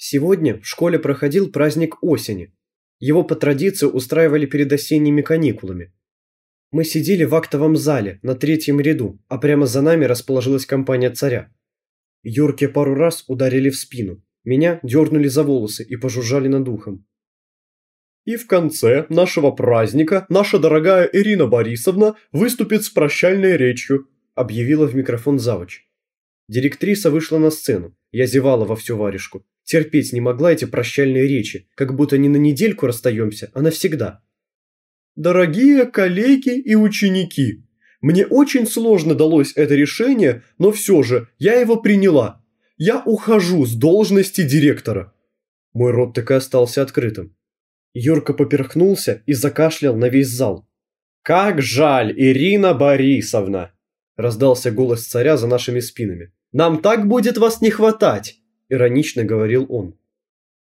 Сегодня в школе проходил праздник осени. Его по традиции устраивали перед осенними каникулами. Мы сидели в актовом зале на третьем ряду, а прямо за нами расположилась компания царя. Юрке пару раз ударили в спину. Меня дернули за волосы и пожужжали над ухом. И в конце нашего праздника наша дорогая Ирина Борисовна выступит с прощальной речью, объявила в микрофон завуч. Директриса вышла на сцену. Я зевала во всю варежку. Терпеть не могла эти прощальные речи, как будто не на недельку расстаемся, а навсегда. Дорогие коллеги и ученики, мне очень сложно далось это решение, но все же я его приняла. Я ухожу с должности директора. Мой рот так и остался открытым. Юрка поперхнулся и закашлял на весь зал. «Как жаль, Ирина Борисовна!» – раздался голос царя за нашими спинами. «Нам так будет вас не хватать!» – иронично говорил он.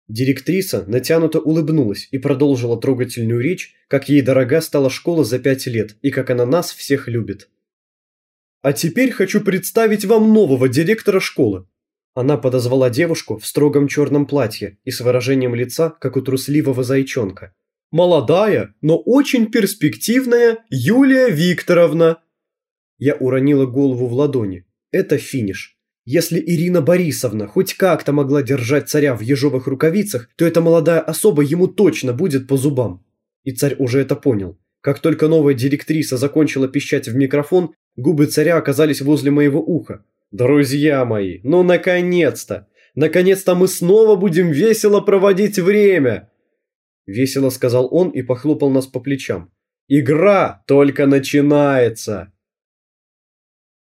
Директриса натянуто улыбнулась и продолжила трогательную речь, как ей дорога стала школа за пять лет и как она нас всех любит. «А теперь хочу представить вам нового директора школы. Она подозвала девушку в строгом черном платье и с выражением лица, как у трусливого зайчонка. «Молодая, но очень перспективная Юлия Викторовна!» Я уронила голову в ладони. Это финиш. Если Ирина Борисовна хоть как-то могла держать царя в ежовых рукавицах, то эта молодая особа ему точно будет по зубам. И царь уже это понял. Как только новая директриса закончила пищать в микрофон, губы царя оказались возле моего уха. Друзья мои, ну наконец-то! Наконец-то мы снова будем весело проводить время!» Весело сказал он и похлопал нас по плечам. «Игра только начинается!»